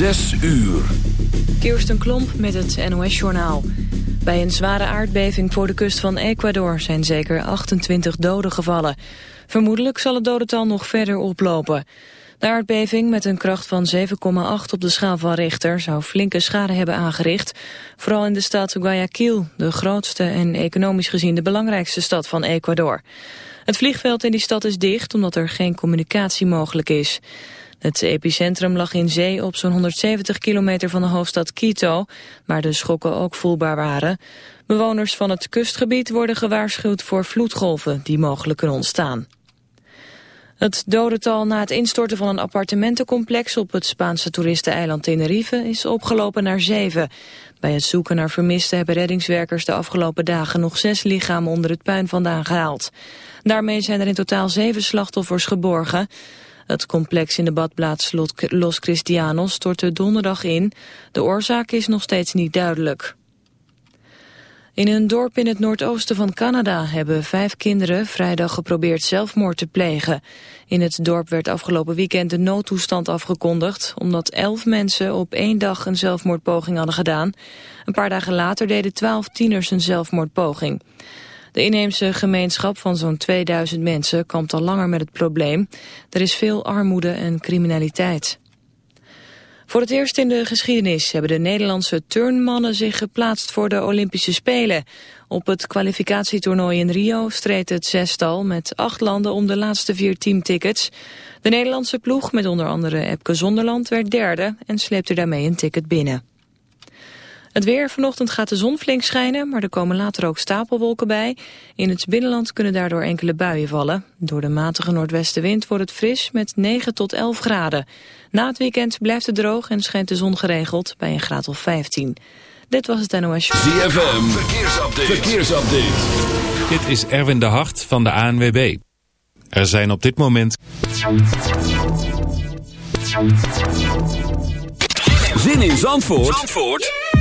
Zes uur. Kirsten Klomp met het NOS-journaal. Bij een zware aardbeving voor de kust van Ecuador zijn zeker 28 doden gevallen. Vermoedelijk zal het dodental nog verder oplopen. De aardbeving met een kracht van 7,8 op de schaal van Richter zou flinke schade hebben aangericht. Vooral in de stad Guayaquil, de grootste en economisch gezien de belangrijkste stad van Ecuador. Het vliegveld in die stad is dicht omdat er geen communicatie mogelijk is. Het epicentrum lag in zee op zo'n 170 kilometer van de hoofdstad Quito, waar de schokken ook voelbaar waren. Bewoners van het kustgebied worden gewaarschuwd voor vloedgolven die mogelijk kunnen ontstaan. Het dodental na het instorten van een appartementencomplex op het Spaanse toeristeneiland Tenerife is opgelopen naar zeven. Bij het zoeken naar vermisten hebben reddingswerkers de afgelopen dagen nog zes lichamen onder het puin vandaan gehaald. Daarmee zijn er in totaal zeven slachtoffers geborgen. Het complex in de badplaats Los Cristianos stortte donderdag in. De oorzaak is nog steeds niet duidelijk. In een dorp in het noordoosten van Canada hebben vijf kinderen vrijdag geprobeerd zelfmoord te plegen. In het dorp werd afgelopen weekend de noodtoestand afgekondigd... omdat elf mensen op één dag een zelfmoordpoging hadden gedaan. Een paar dagen later deden twaalf tieners een zelfmoordpoging. De inheemse gemeenschap van zo'n 2000 mensen kampt al langer met het probleem. Er is veel armoede en criminaliteit. Voor het eerst in de geschiedenis hebben de Nederlandse turnmannen zich geplaatst voor de Olympische Spelen. Op het kwalificatietoernooi in Rio streed het zestal met acht landen om de laatste vier teamtickets. De Nederlandse ploeg met onder andere Epke Zonderland werd derde en sleepte daarmee een ticket binnen. Het weer, vanochtend gaat de zon flink schijnen, maar er komen later ook stapelwolken bij. In het binnenland kunnen daardoor enkele buien vallen. Door de matige noordwestenwind wordt het fris met 9 tot 11 graden. Na het weekend blijft het droog en schijnt de zon geregeld bij een graad of 15. Dit was het NOS Show. ZFM, verkeersupdate. verkeersupdate. Dit is Erwin de Hart van de ANWB. Er zijn op dit moment... Zin in Zandvoort? Zandvoort?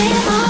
In het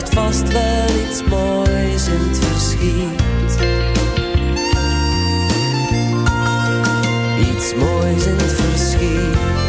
ligt vast wel iets moois in het verschiet. Iets moois in het verschiet.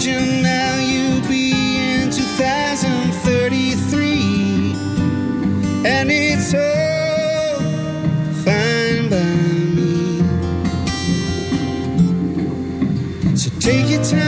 Imagine now you'll be in 2033, and it's all fine by me. So take your time.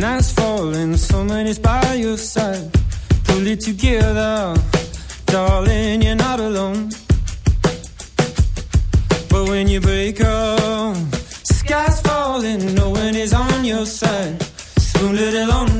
Nights falling, someone is by your side. Pull it together, darling, you're not alone. But when you break up, sky's falling, no one is on your side. Spoon it alone.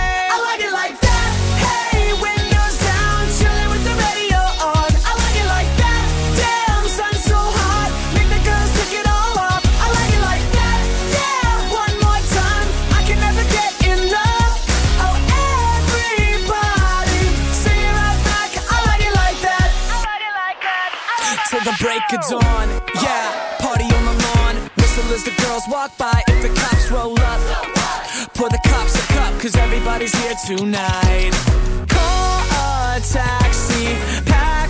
records on. Yeah, party on the lawn. Whistle as the girls walk by. If the cops roll up, pour the cops a cup, cause everybody's here tonight. Call a taxi, pack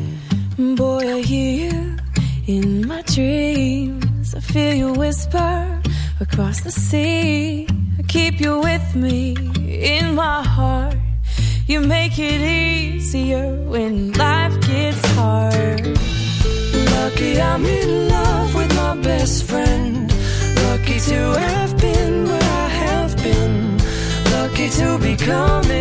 to becoming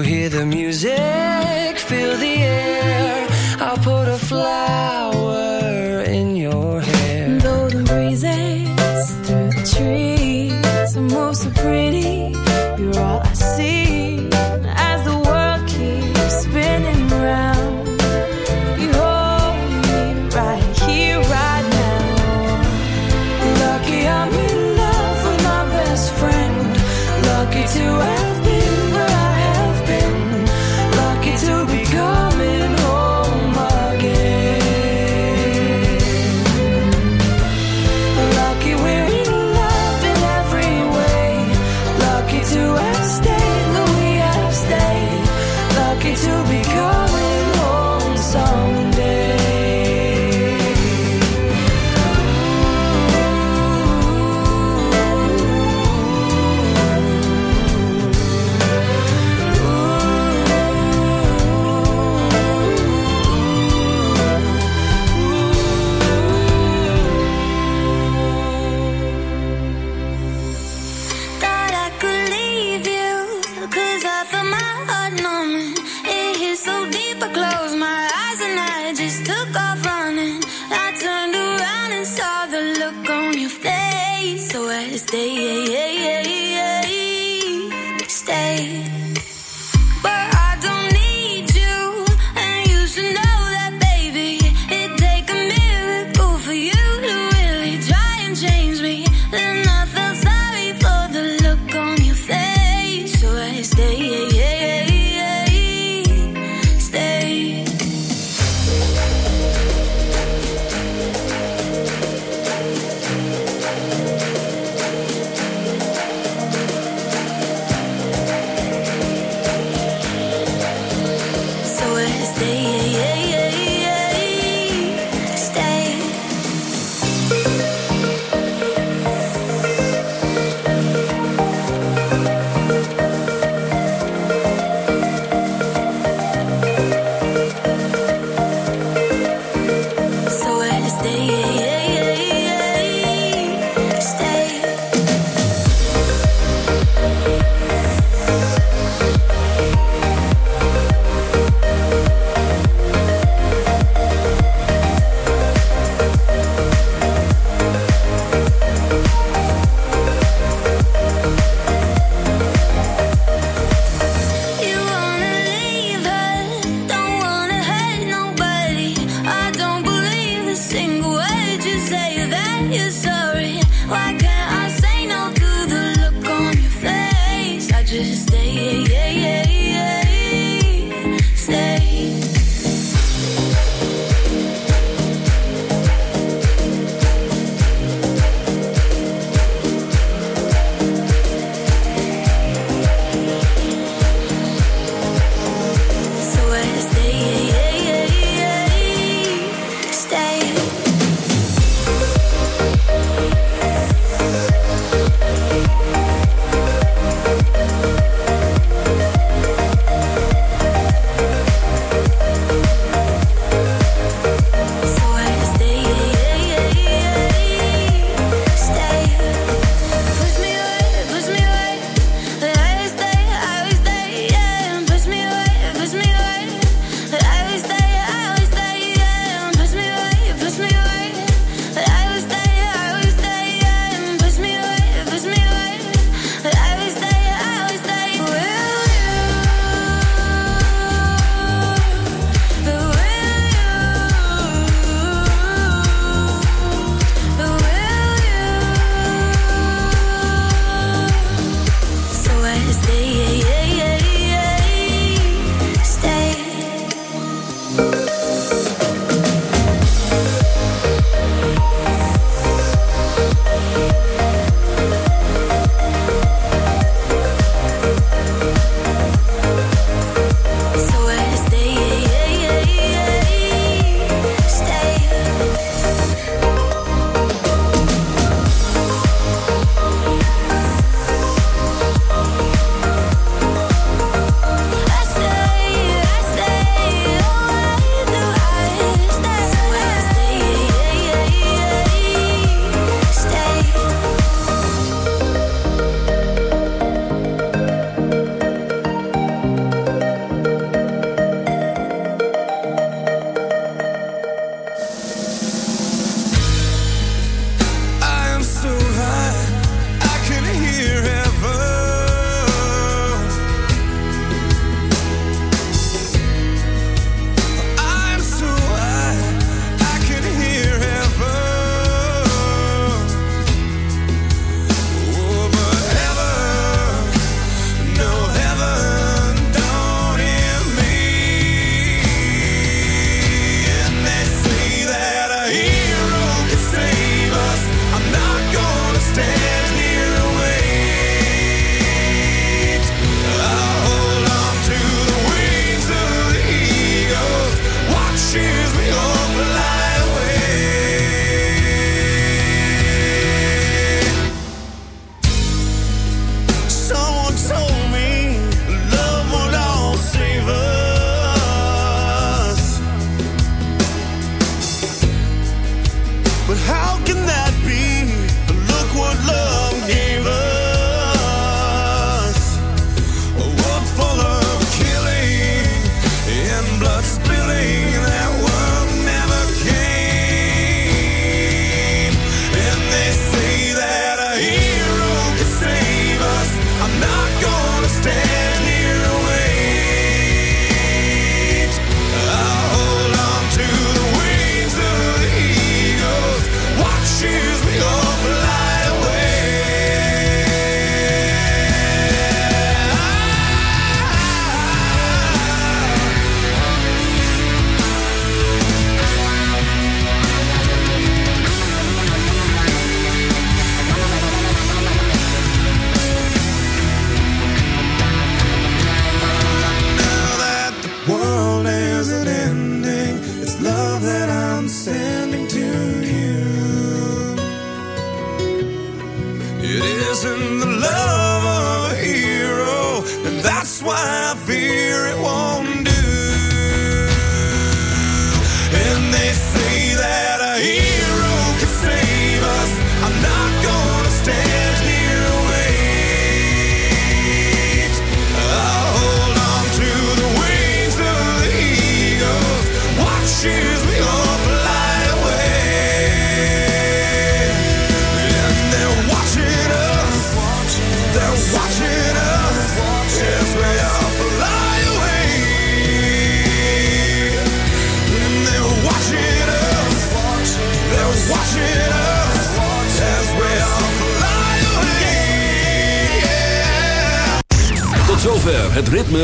hear the music.